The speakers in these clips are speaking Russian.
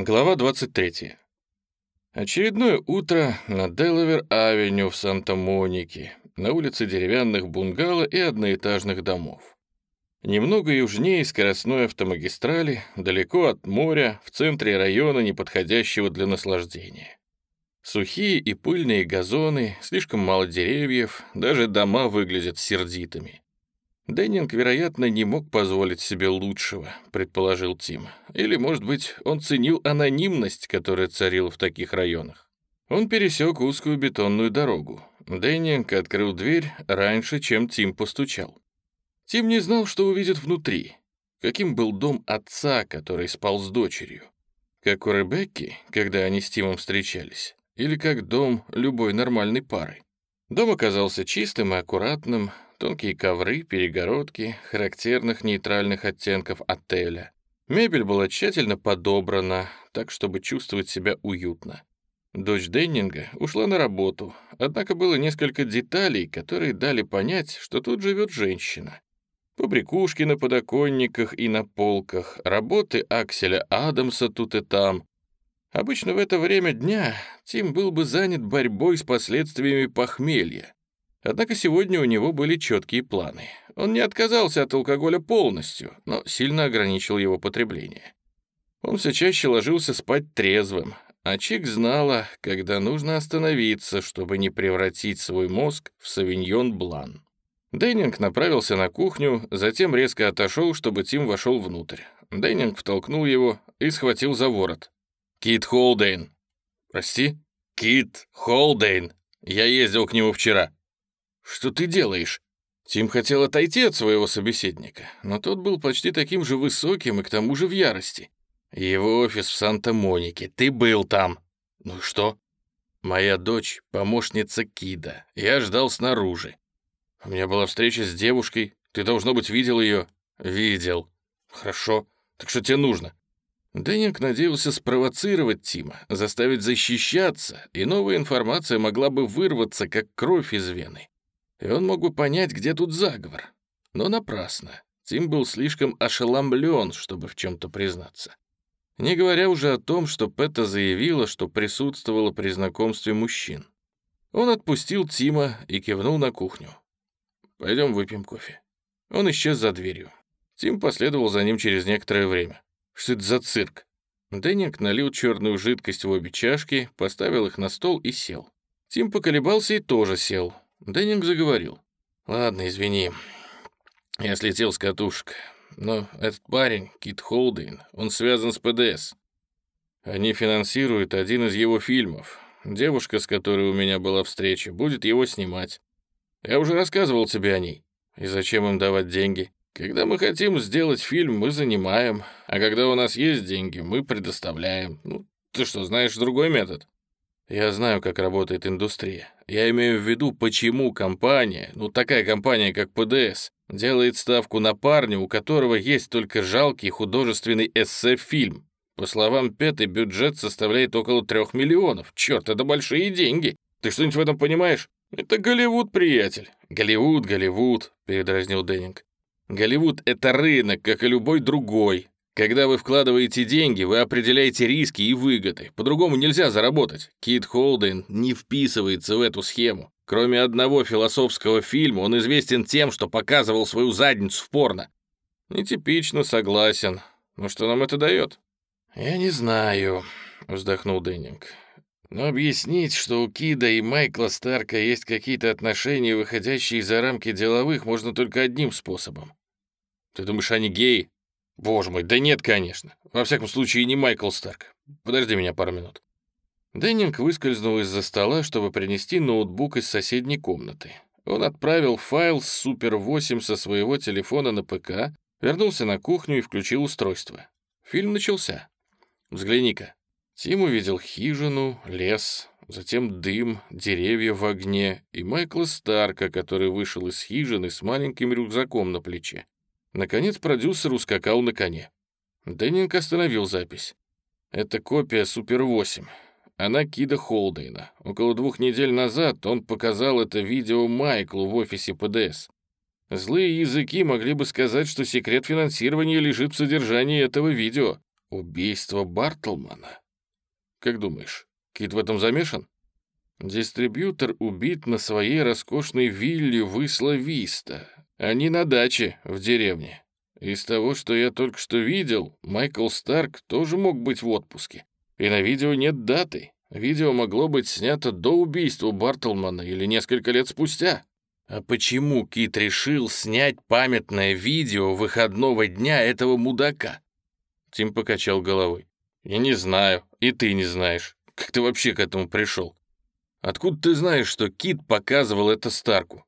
Глава 23. Очередное утро на Делавер-авеню в Санта-Монике, на улице деревянных бунгало и одноэтажных домов. Немного южнее скоростной автомагистрали, далеко от моря, в центре района, неподходящего для наслаждения. Сухие и пыльные газоны, слишком мало деревьев, даже дома выглядят сердитыми. Деннинг, вероятно, не мог позволить себе лучшего, предположил Тим. Или, может быть, он ценил анонимность, которая царила в таких районах. Он пересек узкую бетонную дорогу. Деннинг открыл дверь раньше, чем Тим постучал. Тим не знал, что увидит внутри. Каким был дом отца, который спал с дочерью. Как у Ребекки, когда они с Тимом встречались. Или как дом любой нормальной пары. Дом оказался чистым и аккуратным, тонкие ковры, перегородки, характерных нейтральных оттенков отеля. Мебель была тщательно подобрана, так, чтобы чувствовать себя уютно. Дочь Деннинга ушла на работу, однако было несколько деталей, которые дали понять, что тут живет женщина. Побрякушки на подоконниках и на полках, работы Акселя Адамса тут и там. Обычно в это время дня Тим был бы занят борьбой с последствиями похмелья. Однако сегодня у него были четкие планы. Он не отказался от алкоголя полностью, но сильно ограничил его потребление. Он все чаще ложился спать трезвым, а Чик знала, когда нужно остановиться, чтобы не превратить свой мозг в савиньон блан. Деннинг направился на кухню, затем резко отошел, чтобы Тим вошел внутрь. Деннинг втолкнул его и схватил за ворот. «Кит Холдейн». «Прости?» «Кит Холдейн. Я ездил к нему вчера». «Что ты делаешь?» Тим хотел отойти от своего собеседника, но тот был почти таким же высоким и к тому же в ярости. «Его офис в Санта-Монике. Ты был там». «Ну что?» «Моя дочь — помощница Кида. Я ждал снаружи. У меня была встреча с девушкой. Ты, должно быть, видел ее?» «Видел». «Хорошо. Так что тебе нужно?» Деннинг надеялся спровоцировать Тима, заставить защищаться, и новая информация могла бы вырваться, как кровь из вены и он мог бы понять, где тут заговор. Но напрасно. Тим был слишком ошеломлен, чтобы в чем-то признаться. Не говоря уже о том, что Пэта заявила, что присутствовала при знакомстве мужчин. Он отпустил Тима и кивнул на кухню. «Пойдем выпьем кофе». Он исчез за дверью. Тим последовал за ним через некоторое время. «Что это за цирк?» Деннинг налил черную жидкость в обе чашки, поставил их на стол и сел. Тим поколебался и тоже сел. Деннинг заговорил. «Ладно, извини. Я слетел с катушек. Но этот парень, Кит Холдейн, он связан с ПДС. Они финансируют один из его фильмов. Девушка, с которой у меня была встреча, будет его снимать. Я уже рассказывал тебе о ней. И зачем им давать деньги? Когда мы хотим сделать фильм, мы занимаем, а когда у нас есть деньги, мы предоставляем. Ну, ты что, знаешь другой метод? Я знаю, как работает индустрия. Я имею в виду, почему компания, ну такая компания, как ПДС, делает ставку на парня, у которого есть только жалкий художественный эссе-фильм. По словам Петы, бюджет составляет около трех миллионов. Черт, это большие деньги. Ты что-нибудь в этом понимаешь? Это Голливуд, приятель. Голливуд, Голливуд, передразнил Деннинг. Голливуд — это рынок, как и любой другой. Когда вы вкладываете деньги, вы определяете риски и выгоды. По-другому нельзя заработать. Кит Холден не вписывается в эту схему. Кроме одного философского фильма, он известен тем, что показывал свою задницу в порно. Нетипично, согласен. Но что нам это дает? Я не знаю, вздохнул Деннинг. Но объяснить, что у Кида и Майкла Старка есть какие-то отношения, выходящие за рамки деловых, можно только одним способом. Ты думаешь, они геи? Боже мой, да нет, конечно. Во всяком случае, не Майкл Старк. Подожди меня пару минут. Деннинг выскользнул из-за стола, чтобы принести ноутбук из соседней комнаты. Он отправил файл с Супер 8 со своего телефона на ПК, вернулся на кухню и включил устройство. Фильм начался. Взгляни-ка. Тим увидел хижину, лес, затем дым, деревья в огне и Майкла Старка, который вышел из хижины с маленьким рюкзаком на плече. Наконец продюсер ускакал на коне. Деннинг остановил запись. Это копия Супер-8. Она Кида Холдейна. Около двух недель назад он показал это видео Майклу в офисе ПДС. Злые языки могли бы сказать, что секрет финансирования лежит в содержании этого видео. Убийство Бартлмана. Как думаешь, Кит в этом замешан? Дистрибьютор убит на своей роскошной вилле в Исла-Виста, а не на даче в деревне. Из того, что я только что видел, Майкл Старк тоже мог быть в отпуске. И на видео нет даты. Видео могло быть снято до убийства Бартлмана или несколько лет спустя. А почему Кит решил снять памятное видео выходного дня этого мудака? Тим покачал головой. Я не знаю, и ты не знаешь. Как ты вообще к этому пришел? Откуда ты знаешь, что Кит показывал это Старку?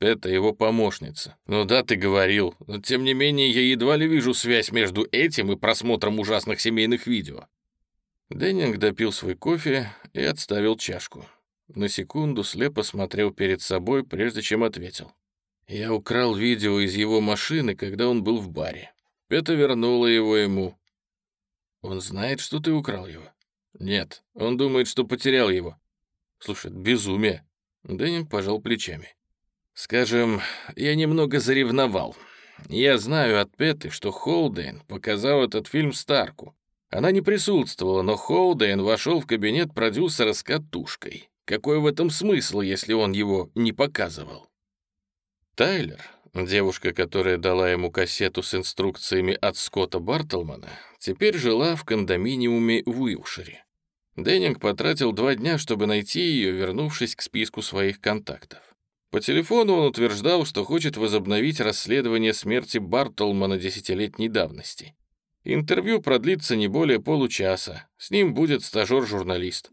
Это его помощница. Ну да, ты говорил, но тем не менее я едва ли вижу связь между этим и просмотром ужасных семейных видео. Деннинг допил свой кофе и отставил чашку. На секунду слепо смотрел перед собой, прежде чем ответил. «Я украл видео из его машины, когда он был в баре. Это вернуло его ему». «Он знает, что ты украл его?» «Нет, он думает, что потерял его». «Слушай, безумие». Деннинг пожал плечами. «Скажем, я немного заревновал. Я знаю от Петы, что Холдейн показал этот фильм Старку. Она не присутствовала, но Хоудейн вошел в кабинет продюсера с катушкой. Какой в этом смысл, если он его не показывал? Тайлер, девушка, которая дала ему кассету с инструкциями от Скотта Бартлмана, теперь жила в кондоминиуме в Уилшире. Деннинг потратил два дня, чтобы найти ее, вернувшись к списку своих контактов. По телефону он утверждал, что хочет возобновить расследование смерти Бартлмана десятилетней давности. Интервью продлится не более получаса. С ним будет стажер-журналист.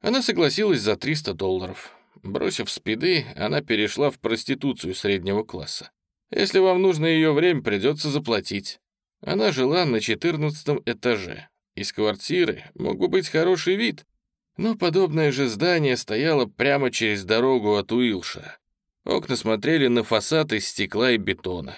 Она согласилась за 300 долларов. Бросив спиды, она перешла в проституцию среднего класса. Если вам нужно ее время, придется заплатить. Она жила на 14 этаже. Из квартиры мог бы быть хороший вид, но подобное же здание стояло прямо через дорогу от Уилшера. Окна смотрели на фасад из стекла и бетона.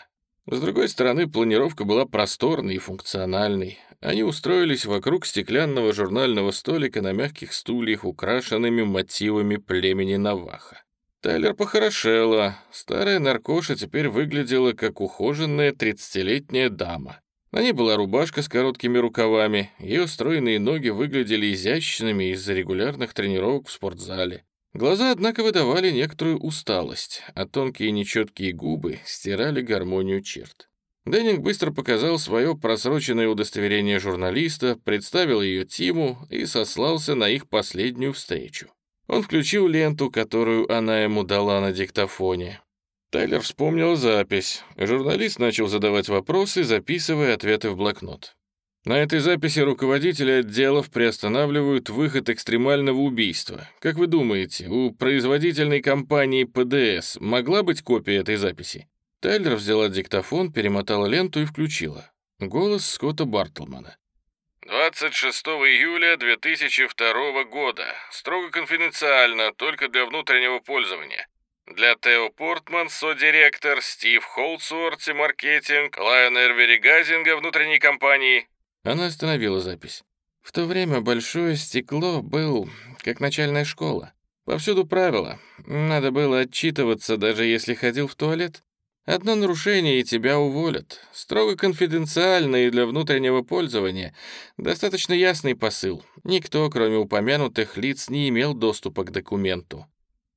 С другой стороны, планировка была просторной и функциональной. Они устроились вокруг стеклянного журнального столика на мягких стульях, украшенными мотивами племени Наваха. Тайлер похорошела. Старая наркоша теперь выглядела как ухоженная тридцатилетняя дама. На ней была рубашка с короткими рукавами, ее стройные ноги выглядели изящными из-за регулярных тренировок в спортзале. Глаза, однако, выдавали некоторую усталость, а тонкие нечеткие губы стирали гармонию черт. Деннинг быстро показал свое просроченное удостоверение журналиста, представил ее Тиму и сослался на их последнюю встречу. Он включил ленту, которую она ему дала на диктофоне. Тайлер вспомнил запись. Журналист начал задавать вопросы, записывая ответы в блокнот. На этой записи руководители отделов приостанавливают выход экстремального убийства. Как вы думаете, у производительной компании ПДС могла быть копия этой записи? Тайлер взяла диктофон, перемотала ленту и включила. Голос Скотта Бартлмана. 26 июля 2002 года. Строго конфиденциально, только для внутреннего пользования. Для Тео Портман, содиректор, Стив Холдсуорти, маркетинг, Лайон Эрвери Газинга, внутренней компании, она остановила запись. В то время большое стекло был как начальная школа. Повсюду правила. Надо было отчитываться, даже если ходил в туалет. Одно нарушение, и тебя уволят. Строго конфиденциально и для внутреннего пользования. Достаточно ясный посыл. Никто, кроме упомянутых лиц, не имел доступа к документу.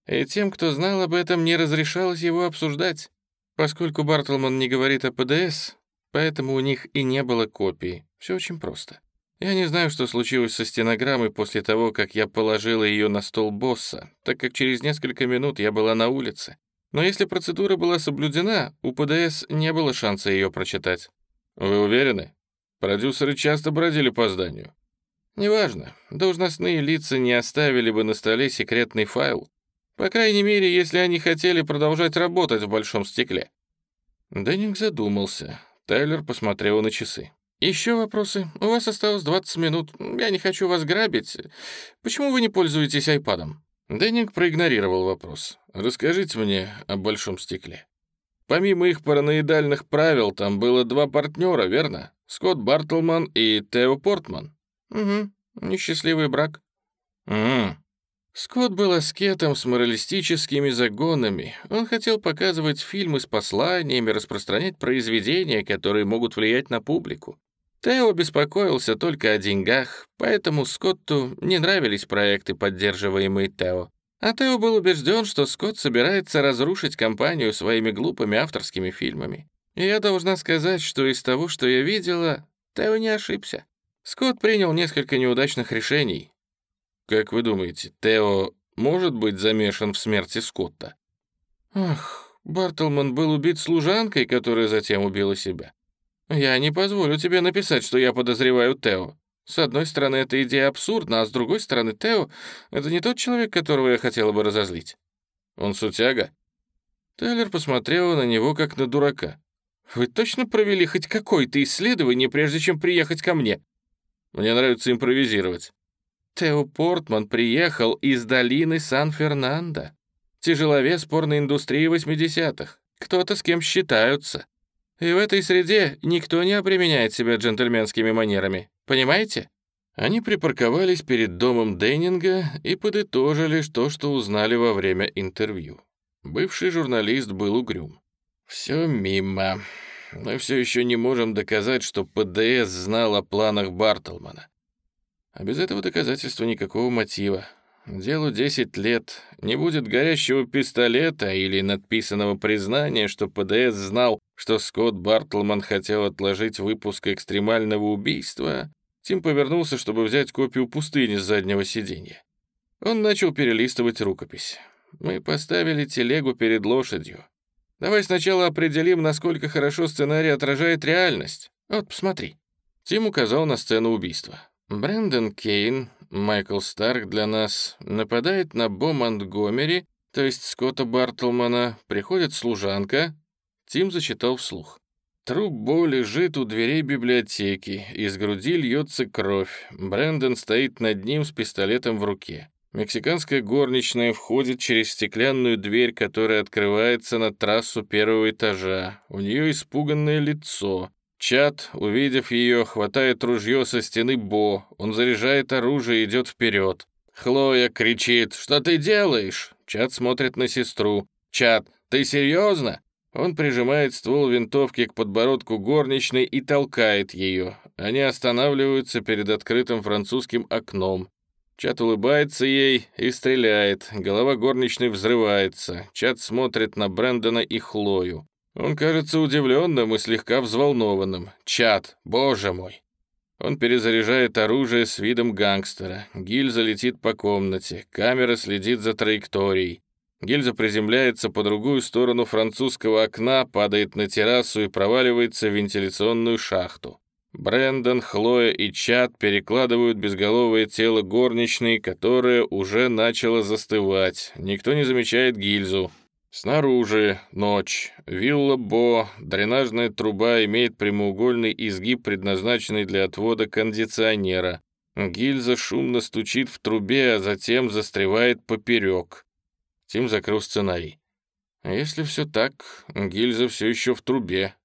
И тем, кто знал об этом, не разрешалось его обсуждать. Поскольку Бартлман не говорит о ПДС, поэтому у них и не было копии. Все очень просто. Я не знаю, что случилось со стенограммой после того, как я положила ее на стол босса, так как через несколько минут я была на улице. Но если процедура была соблюдена, у ПДС не было шанса ее прочитать. Вы уверены? Продюсеры часто бродили по зданию. Неважно, должностные лица не оставили бы на столе секретный файл. По крайней мере, если они хотели продолжать работать в большом стекле. Деннинг задумался. Тайлер посмотрел на часы. «Еще вопросы? У вас осталось 20 минут. Я не хочу вас грабить. Почему вы не пользуетесь айпадом?» Деннинг проигнорировал вопрос. «Расскажите мне о большом стекле». Помимо их параноидальных правил, там было два партнера, верно? Скотт Бартлман и Тео Портман. Угу, несчастливый брак. Угу. Скотт был аскетом с моралистическими загонами. Он хотел показывать фильмы с посланиями, распространять произведения, которые могут влиять на публику. Тео беспокоился только о деньгах, поэтому Скотту не нравились проекты, поддерживаемые Тео. А Тео был убежден, что Скотт собирается разрушить компанию своими глупыми авторскими фильмами. И я должна сказать, что из того, что я видела, Тео не ошибся. Скотт принял несколько неудачных решений. Как вы думаете, Тео может быть замешан в смерти Скотта? Ах, Бартлман был убит служанкой, которая затем убила себя. Я не позволю тебе написать, что я подозреваю Тео. С одной стороны, эта идея абсурдна, а с другой стороны, Тео — это не тот человек, которого я хотела бы разозлить. Он сутяга. Тейлор посмотрела на него, как на дурака. «Вы точно провели хоть какое-то исследование, прежде чем приехать ко мне?» «Мне нравится импровизировать». Тео Портман приехал из долины Сан-Фернандо. Тяжеловес порной индустрии 80-х. Кто-то с кем считаются. И в этой среде никто не обременяет себя джентльменскими манерами. Понимаете? Они припарковались перед домом Деннинга и подытожили то, что узнали во время интервью. Бывший журналист был угрюм. «Все мимо. Мы все еще не можем доказать, что ПДС знал о планах Бартлмана. А без этого доказательства никакого мотива. Делу 10 лет. Не будет горящего пистолета или надписанного признания, что ПДС знал, что Скотт Бартлман хотел отложить выпуск экстремального убийства. Тим повернулся, чтобы взять копию пустыни с заднего сиденья. Он начал перелистывать рукопись. Мы поставили телегу перед лошадью. Давай сначала определим, насколько хорошо сценарий отражает реальность. Вот, посмотри». Тим указал на сцену убийства. Брэндон Кейн, Майкл Старк для нас, нападает на Бо Монтгомери, то есть Скотта Бартлмана, приходит служанка. Тим зачитал вслух. Труп Бо лежит у дверей библиотеки, из груди льется кровь. Брэндон стоит над ним с пистолетом в руке. Мексиканская горничная входит через стеклянную дверь, которая открывается на трассу первого этажа. У нее испуганное лицо. Чат, увидев ее, хватает ружье со стены Бо. Он заряжает оружие и идет вперед. Хлоя кричит «Что ты делаешь?» Чат смотрит на сестру. «Чат, ты серьезно?» Он прижимает ствол винтовки к подбородку горничной и толкает ее. Они останавливаются перед открытым французским окном. Чат улыбается ей и стреляет. Голова горничной взрывается. Чат смотрит на Брэндона и Хлою. Он кажется удивленным и слегка взволнованным. Чат, боже мой. Он перезаряжает оружие с видом гангстера. Гильза летит по комнате. Камера следит за траекторией. Гильза приземляется по другую сторону французского окна, падает на террасу и проваливается в вентиляционную шахту. Брэндон, Хлоя и Чад перекладывают безголовое тело горничной, которое уже начало застывать. Никто не замечает гильзу. Снаружи ночь. Вилла Бо, дренажная труба имеет прямоугольный изгиб, предназначенный для отвода кондиционера. Гильза шумно стучит в трубе, а затем застревает поперек. Тим закрыл сценарий. Если все так, гильза все еще в трубе.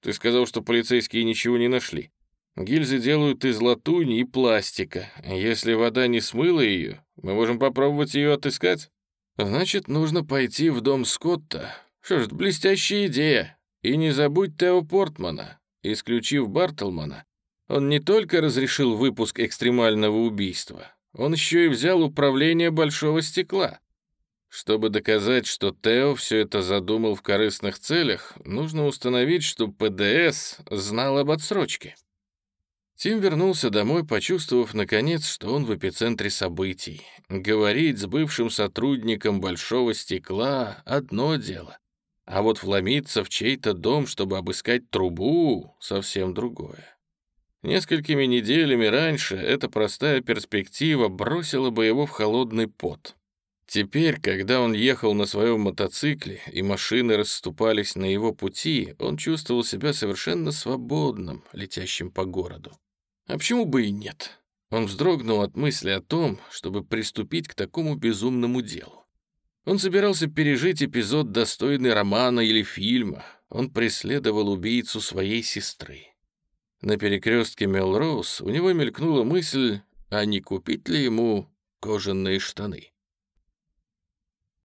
Ты сказал, что полицейские ничего не нашли. Гильзы делают из латуни и пластика. Если вода не смыла ее, мы можем попробовать ее отыскать. Значит, нужно пойти в дом Скотта. Что ж, блестящая идея. И не забудь Тео Портмана. Исключив Бартлмана, он не только разрешил выпуск экстремального убийства, он еще и взял управление большого стекла. Чтобы доказать, что Тео все это задумал в корыстных целях, нужно установить, что ПДС знал об отсрочке. Тим вернулся домой, почувствовав, наконец, что он в эпицентре событий. Говорить с бывшим сотрудником большого стекла — одно дело. А вот вломиться в чей-то дом, чтобы обыскать трубу — совсем другое. Несколькими неделями раньше эта простая перспектива бросила бы его в холодный пот. Теперь, когда он ехал на своем мотоцикле, и машины расступались на его пути, он чувствовал себя совершенно свободным, летящим по городу. А почему бы и нет? Он вздрогнул от мысли о том, чтобы приступить к такому безумному делу. Он собирался пережить эпизод, достойный романа или фильма. Он преследовал убийцу своей сестры. На перекрестке Мелроуз у него мелькнула мысль, а не купить ли ему кожаные штаны.